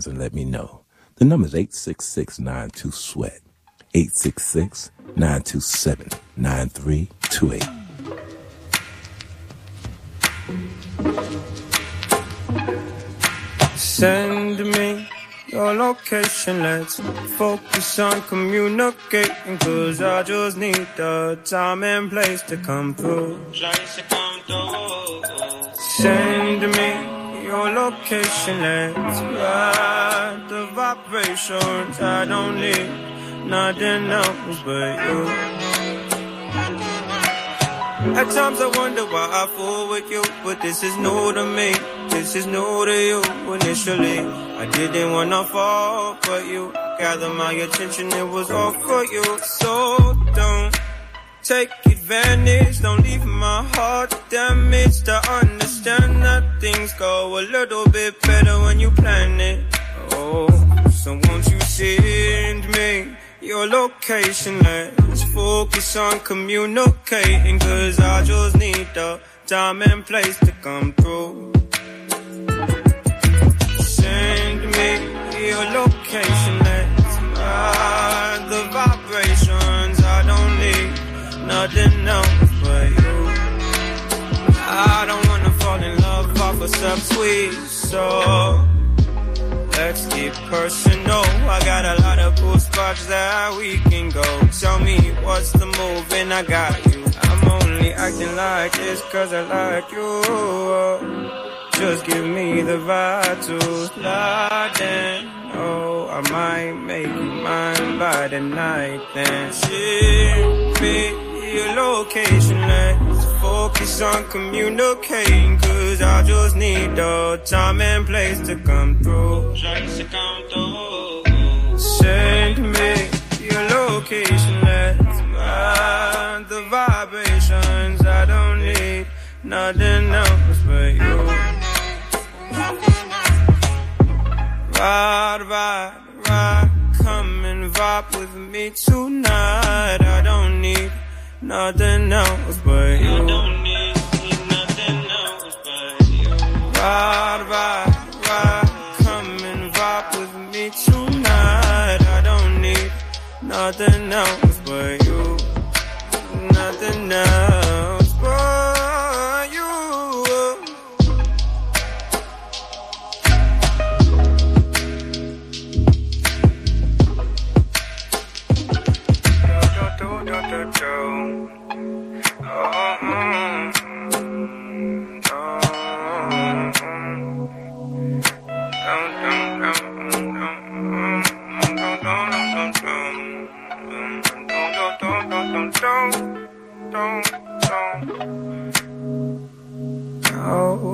lines and let me know. The number is 866 sweat 866 927 9328. Send me your location, let's focus on communicating. Cause I just need the time and place to come through. Send me your location, let's ride the vibrations. I don't need nothing else but you. At times I wonder why I fool with you, but this is new to me. This is new to you initially. I didn't wanna fall for you. Gather my attention, it was all for you. So don't take advantage. Don't leave my heart damaged. I understand things go a little bit better when you plan it. Oh, so won't you send me? your location. Let's focus on communicating. Cause I just need the time and place to come through. Send me your location. Let's ride the vibrations. I don't need nothing else love up, sweet so let's get personal. I got a lot of cool spots that we can go. Tell me what's the move, and I got you. I'm only acting like this cause I like you. Just give me the vibe to slide in. Oh, I might make you mine by the night. Then ship me your location. Let's focus on communicating. Cause I just need the time and place to come through. Send me your location. Let's ride the vibrations. I don't need nothing else but you. Ride, ride, ride. Come and vibe with me tonight. I don't need nothing else but No,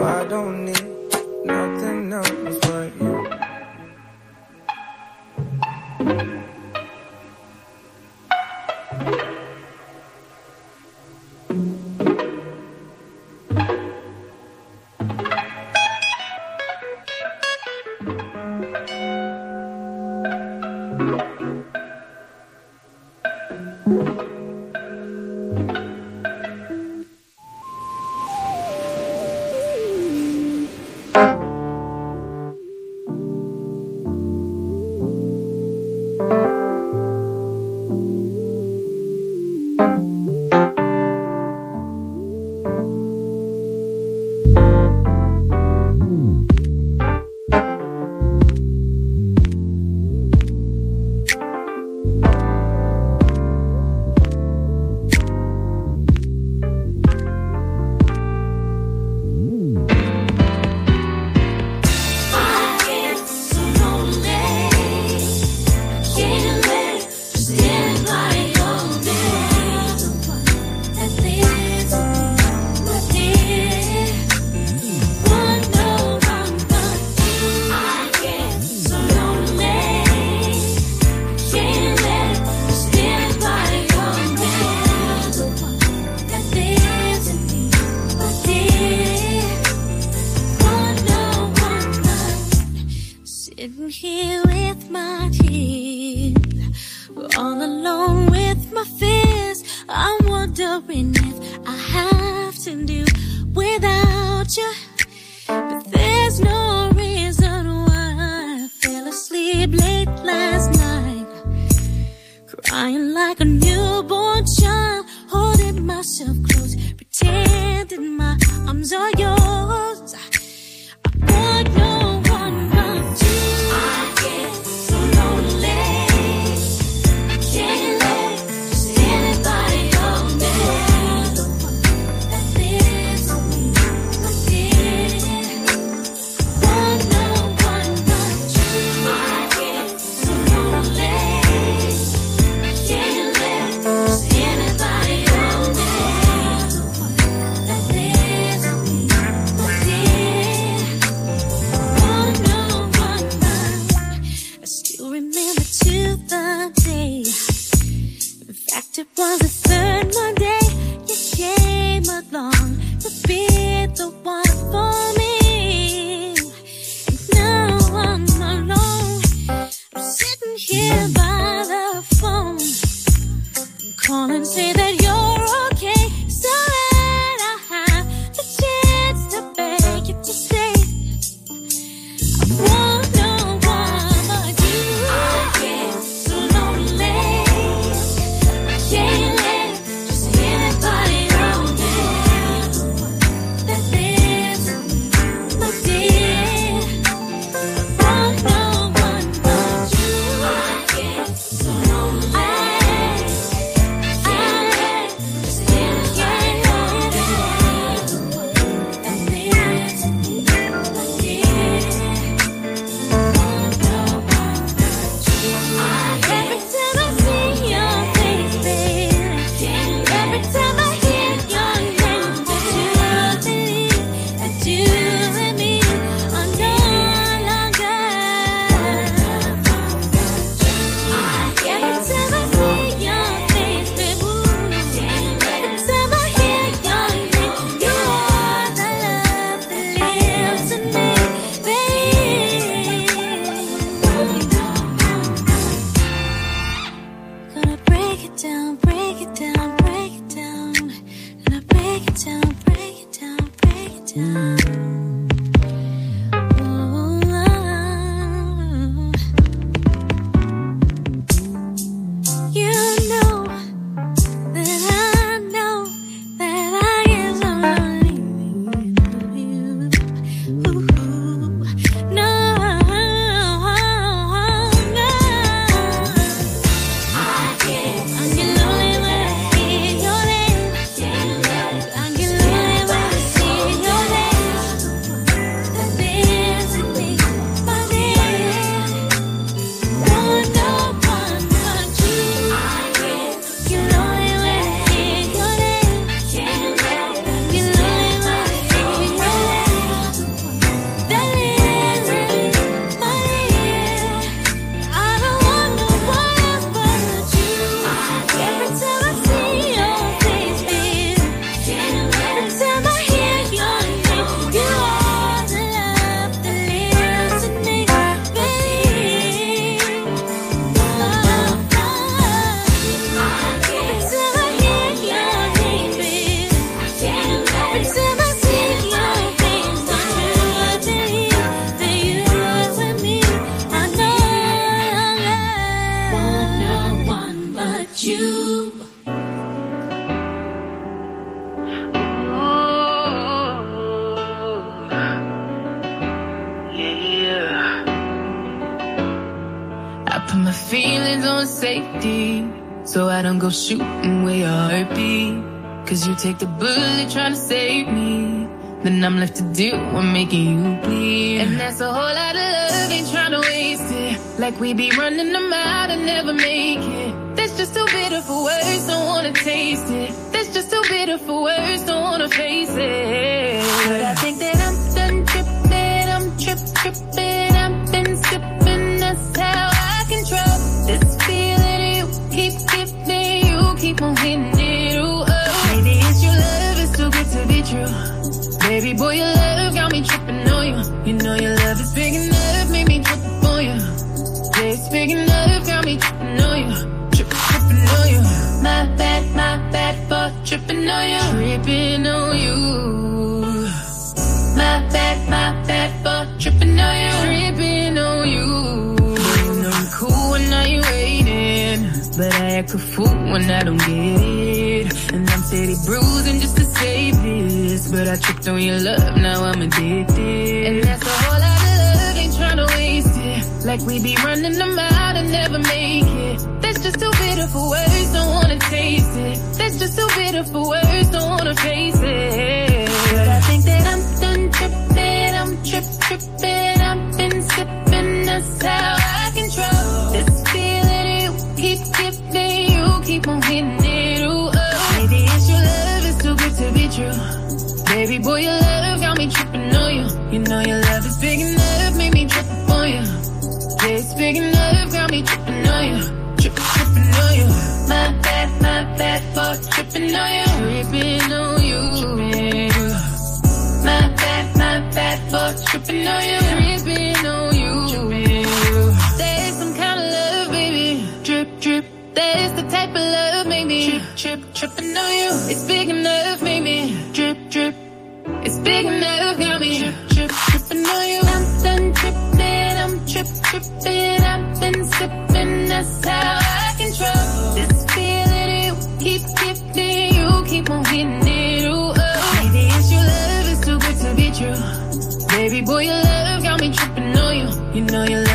I don't need nothing else but you. here with my tears, all alone with my fears. I'm wondering if I have to do without you, but there's no reason why I fell asleep late last night, crying like a newborn child, holding myself close, pretending my arms are yours. that you're on safety. So I don't go shooting where your heart be. Cause you take the bullet trying to save me. Then I'm left to do what making you bleed. And that's a whole lot of love, ain't trying to waste it. Like we be running them out and never make it. That's just too bitter for words, don't wanna taste it. That's just too bitter for words, creeping on you. My bad, my bad for tripping on you, tripping on you. I'm cool when I ain't waiting, but I act a fool when I don't get it. And I'm steady bruising just to save this, but I tripped on your love, now I'm addicted. And that's a whole lot of love, ain't tryna waste it. Like we be running them out and never make it. That's just too bitter for words just for words, don't wanna face it. But I think that I'm done tripping, I'm trip tripping, I've been sipping, that's how I control this feeling you keep giving, you keep on hitting it, ooh, oh. Maybe it's your love, it's too good to be true. Baby boy, your love got me tripping on you. You know your love is big enough, make me trip on you. Yeah, it's big enough, got me tripping on you. Trip, tripping on you. My bad, my bad for tripping on you. On you. My bad, my bad tripping on you. On you. Some kind of love, baby. Drip. There's the type of love. Trip, trip, tripping on you. It's big enough. It's big enough, got me. Trip, trip, tripping on you. I'm done tripping, I'm trip, tripping. I've been sipping, that's you. You know your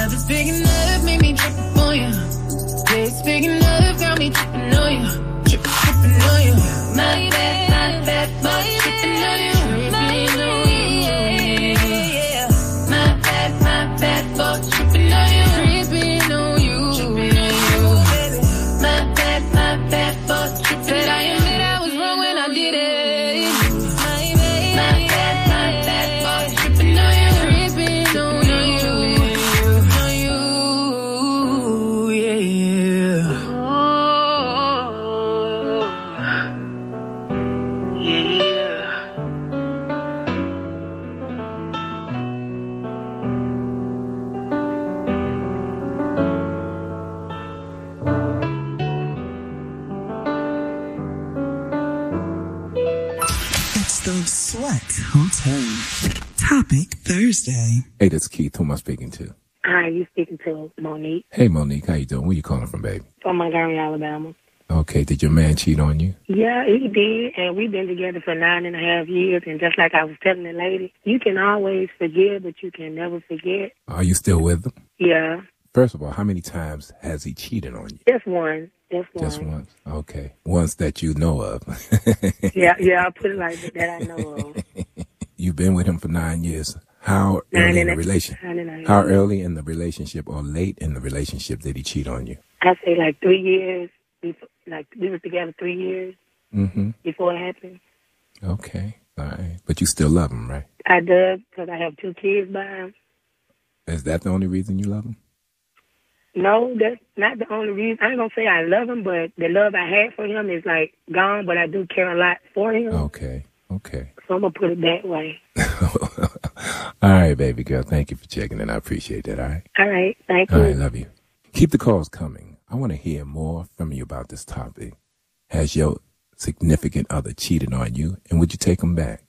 Topic Thursday. Hey, that's Keith. Who am I speaking to? Hi, you speaking to Monique Hey, Monique. How you doing? Where you calling from, baby? from Montgomery, Alabama. Okay. Did your man cheat on you? Yeah, he did, and we've been together for nine and a half years. And just like I was telling the lady, you can always forgive, but you can never forget. Are you still with him? Yeah, First of all, how many times has he cheated on you? just one, just one. Just once. Okay. Once that you know of. Yeah, yeah, I'll put it like that. That I know of. You've been with him for nine years. How early in the a- relation? nine and a half How early in the relationship or late in the relationship did he cheat on you? I say like three years. Before, like we were together three years Mm-hmm. before it happened. Okay. All right. But you still love him, right? I do because I have two kids by him. Is that the only reason you love him? No, that's not the only reason. I ain't gonna say I love him, but the love I had for him is like gone. But I do care a lot for him, Okay. Okay. so I'm gonna put it that way. all right, baby girl. Thank you for checking in. I appreciate that. All right. All right, thank All you. right. Love you. Keep the calls coming. I want to hear more from you about this topic. Has your significant other cheated on you, and would you take them back?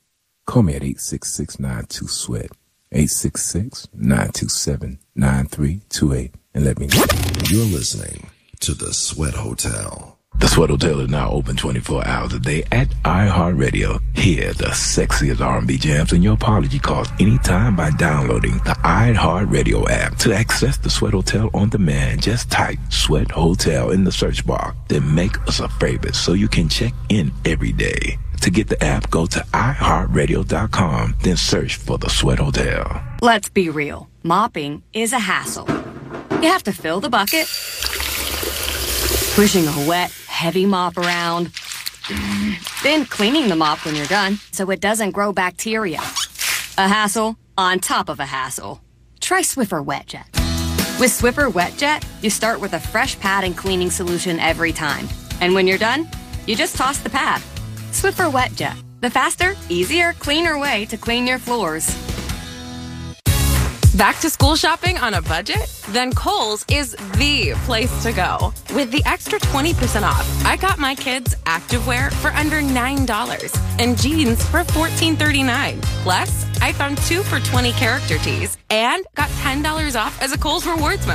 Call me at 866-92-SWEAT, 866-927-9328, and let me know. You're listening to The Sweat Hotel. The Sweat Hotel is now open 24 hours a day at iHeartRadio. Hear the sexiest R&B jams and your apology calls anytime by downloading the iHeartRadio app. To access the Sweat Hotel on demand, just type Sweat Hotel in the search bar. Then make us a favorite so you can check in every day. To get the app, go to iHeartRadio.com, then search for the Sweat Hotel. Let's be real. Mopping is a hassle. You have to fill the bucket, pushing a wet, heavy mop around, then cleaning the mop when you're done so it doesn't grow bacteria. A hassle on top of a hassle. Try Swiffer Wet Jet. With Swiffer Wet Jet, you start with a fresh pad and cleaning solution every time. And when you're done, you just toss the pad. Swiffer Wet Jet, the faster, easier, cleaner way to clean your floors. Back to school shopping on a budget? Then Kohl's is the place to go. With the extra 20% off, I got my kids activewear for under $9 and jeans for $14.39. Plus, I found two for 20 character tees and got $10 off as a Kohl's Rewards member.